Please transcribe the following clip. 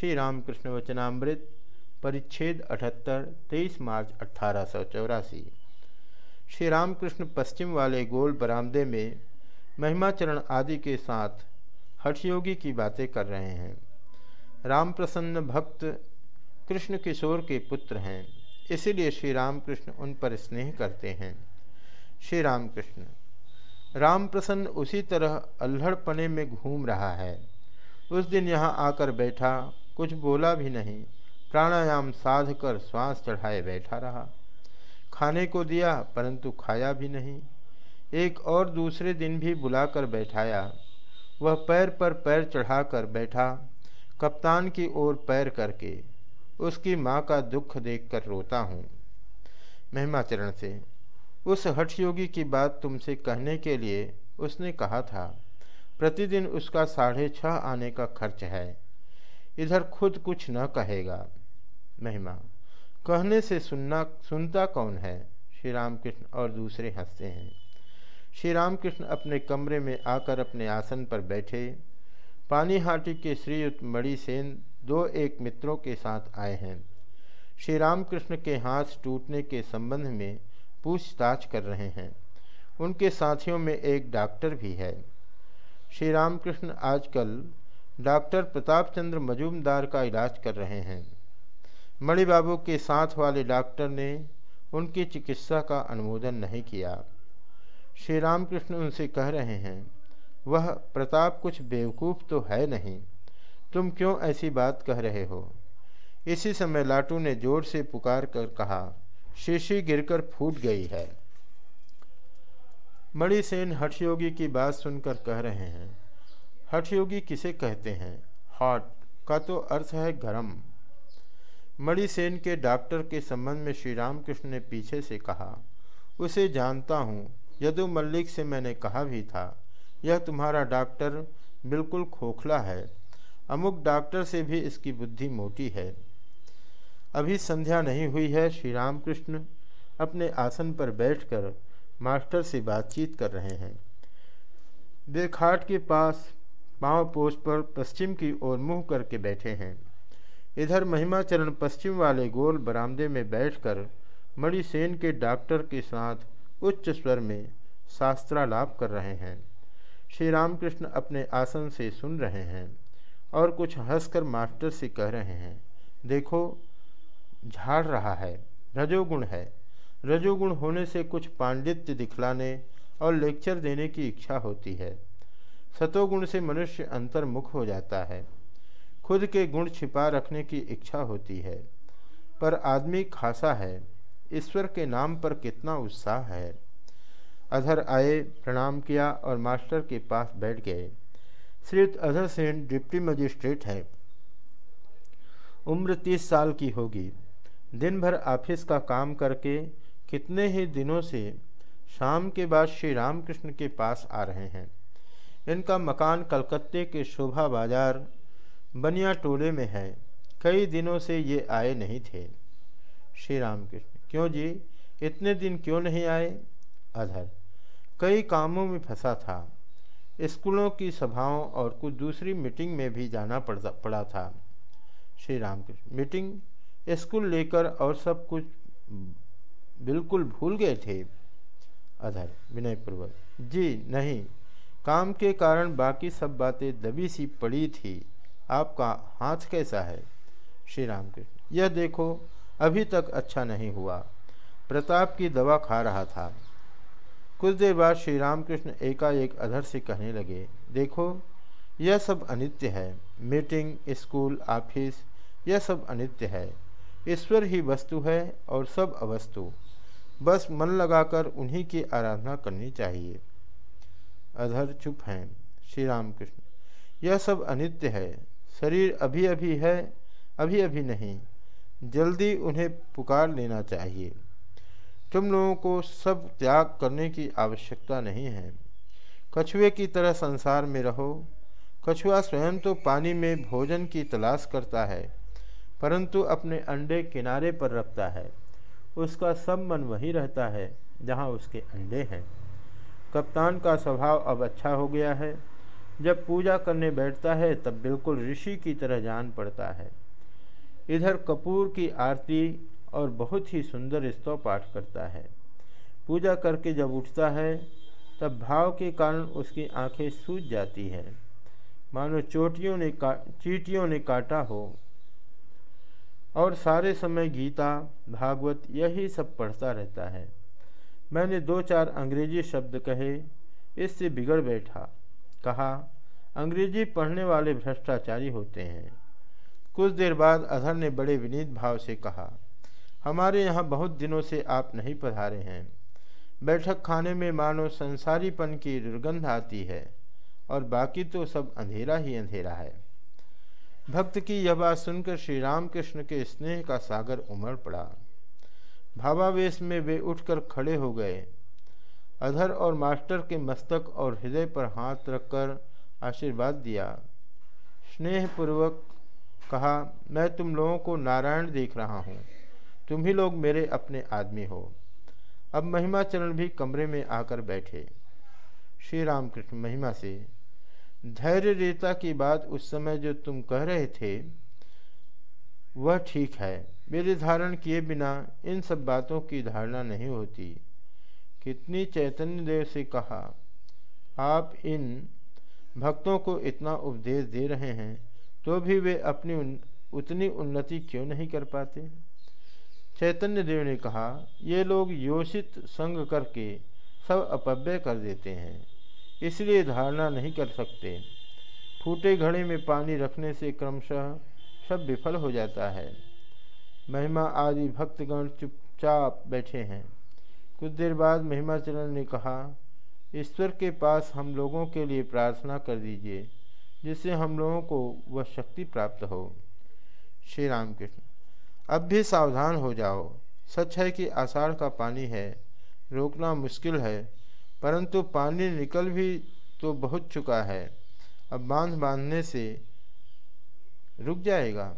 श्री रामकृष्ण वचनामृत परिच्छेद अठहत्तर, तेईस मार्च अट्ठारह श्री रामकृष्ण पश्चिम वाले गोल बरामदे में महिमाचरण आदि के साथ हठयोगी की बातें कर रहे हैं। राम प्रसन्न भक्त कृष्ण किशोर के पुत्र हैं, इसीलिए श्री रामकृष्ण उन पर स्नेह करते हैं। श्री रामकृष्ण राम प्रसन्न उसी तरह अल्हड़पने में घूम रहा है। उस दिन यहाँ आकर बैठा कुछ बोला भी नहीं। प्राणायाम साध कर श्वास चढ़ाए बैठा रहा। खाने को दिया, परंतु खाया भी नहीं। एक और दूसरे दिन भी बुलाकर बैठाया। वह पैर पर पैर चढ़ाकर बैठा, कप्तान की ओर पैर करके। उसकी माँ का दुख देखकर रोता हूँ। महिमाचरण से, उस हठयोगी की बात तुमसे कहने के लिए उसने कहा था, प्रतिदिन उसका साढ़े छः आने का खर्च है। इधर खुद कुछ न कहेगा। महिमा। कहने से सुनना, सुनता कौन है? श्री रामकृष्ण और दूसरे हँसते हैं। श्री रामकृष्ण अपने कमरे में आकर अपने आसन पर बैठे। पानीहाटी के श्रीयुक्त मणिसेन दो एक मित्रों के साथ आए हैं। श्री रामकृष्ण के हाथ टूटने के संबंध में पूछताछ कर रहे हैं। उनके साथियों में एक डॉक्टर भी है। श्री रामकृष्ण आजकल डॉक्टर प्रताप चंद्र मजूमदार का इलाज कर रहे हैं। मणिबाबू के साथ वाले डॉक्टर ने उनकी चिकित्सा का अनुमोदन नहीं किया। श्री रामकृष्ण उनसे कह रहे हैं, वह प्रताप कुछ बेवकूफ़ तो है नहीं। तुम क्यों ऐसी बात कह रहे हो? इसी समय लाटू ने ज़ोर से पुकार कर कहा, शीशी गिरकर फूट गई है। मणिसेन हठयोगी की बात सुनकर कह रहे हैं हठयोगी किसे कहते हैं? हॉट का तो अर्थ है गरम। मणिसेन के डॉक्टर के संबंध में श्री रामकृष्ण ने पीछे से कहा, उसे जानता हूँ। यदु मल्लिक से मैंने कहा भी था। यह तुम्हारा डॉक्टर बिल्कुल खोखला है। अमुक डॉक्टर से भी इसकी बुद्धि मोटी है। अभी संध्या नहीं हुई है। श्री रामकृष्ण अपने आसन पर बैठकर मास्टर से बातचीत कर रहे हैं। वे खाट के पास पाँव पोष पर पश्चिम की ओर मुँह करके बैठे हैं। इधर महिमाचरण पश्चिम वाले गोल बरामदे में बैठकर मणिसेन के डॉक्टर के साथ उच्च स्वर में शास्त्रालाप कर रहे हैं। श्री रामकृष्ण अपने आसन से सुन रहे हैं और कुछ हंसकर मास्टर से कह रहे हैं, देखो, झाड़ रहा है, रजोगुण है। रजोगुण होने से कुछ पांडित्य दिखलाने और लेक्चर देने की इच्छा होती है। सतोगुण से मनुष्य अंतर्मुख हो जाता है। खुद के गुण छिपा रखने की इच्छा होती है। पर आदमी खासा है। ईश्वर के नाम पर कितना उत्साह है। अधर आए, प्रणाम किया और मास्टर के पास बैठ गए। श्रीयुक्त अधर सेन डिप्टी मजिस्ट्रेट है। उम्र तीस साल की होगी। दिन भर ऑफ़िस का काम करके कितने ही दिनों से शाम के बाद श्री रामकृष्ण के पास आ रहे हैं। इनका मकान कलकत्ते के शोभा बाज़ार बनिया टोले में है। कई दिनों से ये आए नहीं थे। श्री रामकृष्ण, क्यों जी? इतने दिन क्यों नहीं आए? अधर, कई कामों में फंसा था। स्कूलों की सभाओं और कुछ दूसरी मीटिंग में भी जाना पड़ा पड़ा था। श्री रामकृष्ण, मीटिंग? स्कूल लेकर और सब कुछ बिल्कुल भूल गए थे। अधर, विनयपूर्वक, जी नहीं। काम के कारण बाकी सब बातें दबी सी पड़ी थी। आपका हाथ कैसा है? श्री राम रामकृष्ण। यह देखो, अभी तक अच्छा नहीं हुआ। प्रताप की दवा खा रहा था। कुछ देर बाद श्री रामकृष्ण एकाएक अधर से कहने लगे, देखो, यह सब अनित्य है। मीटिंग, स्कूल, ऑफ़िस, यह सब अनित्य है। ईश्वर ही वस्तु है और सब अवस्तु। बस मन लगाकर उन्हीं की आराधना करनी चाहिए। अधर चुप हैं। श्री राम कृष्ण यह सब अनित्य है। शरीर अभी अभी है अभी अभी नहीं। जल्दी उन्हें पुकार लेना चाहिए। तुम लोगों को सब त्याग करने की आवश्यकता नहीं है। कछुए की तरह संसार में रहो। कछुआ स्वयं तो पानी में भोजन की तलाश करता है, परंतु अपने अंडे किनारे पर रखता है। उसका सब मन वहीं रहता है, जहाँ उसके अंडे हैं। कप्तान का स्वभाव अब अच्छा हो गया है। जब पूजा करने बैठता है, तब बिल्कुल ऋषि की तरह जान पड़ता है। इधर कपूर की आरती और बहुत ही सुंदर स्तव पाठ करता है। पूजा करके जब उठता है, तब भाव के कारण उसकी आँखें सूज जाती हैं। मानो चोटियों ने का, चीटियों ने काटा हो। और सारे समय गीता, भागवत, यही सब पढ़ता रहता है। मैंने दो चार अंग्रेज़ी शब्द कहे, इससे बिगड़ बैठा। कहा, अंग्रेज़ी पढ़ने वाले भ्रष्टाचारी होते हैं। कुछ देर बाद अधर ने बड़े विनीत भाव से कहा, हमारे यहाँ बहुत दिनों से आप नहीं पधारे हैं। बैठक खाने में मानो संसारीपन की दुर्गंध आती है, और बाकी तो सब अंधेरा ही अंधेरा है। भक्त की यह बात सुनकर श्री रामकृष्ण के स्नेह का सागर उमड़ पड़ा। भावावेश में वे उठकर खड़े हो गए। अधर और मास्टर के मस्तक और हृदय पर हाथ रखकर आशीर्वाद दिया। स्नेहपूर्वक कहा, मैं तुम लोगों को नारायण देख रहा हूँ। तुम ही लोग मेरे अपने आदमी हो अब महिमा चरण भी कमरे में आकर बैठे। श्री रामकृष्ण महिमा से, धैर्य रेता की बात उस समय जो तुम कह रहे थे, वह ठीक है। मेरे धारण किए बिना इन सब बातों की धारणा नहीं होती। कितनी चैतन्य देव से कहा आप इन भक्तों को इतना उपदेश दे रहे हैं तो भी वे अपनी उन, उतनी उन्नति क्यों नहीं कर पाते? चैतन्य देव ने कहा ये लोग योषित संग करके सब अपव्यय कर देते हैं इसलिए धारणा नहीं कर सकते। फूटे घड़े में पानी रखने से क्रमशः सब विफल हो जाता है। महिमा आदि भक्तगण चुपचाप बैठे हैं। कुछ देर बाद महिमाचरण ने कहा, ईश्वर के पास हम लोगों के लिए प्रार्थना कर दीजिए, जिससे हम लोगों को वह शक्ति प्राप्त हो। श्री राम कृष्ण अब भी सावधान हो जाओ। सच है कि आषाढ़ का पानी है, रोकना मुश्किल है, परंतु पानी निकल भी तो बहुत चुका है। अब बाँध बांधने से रुक जाएगा।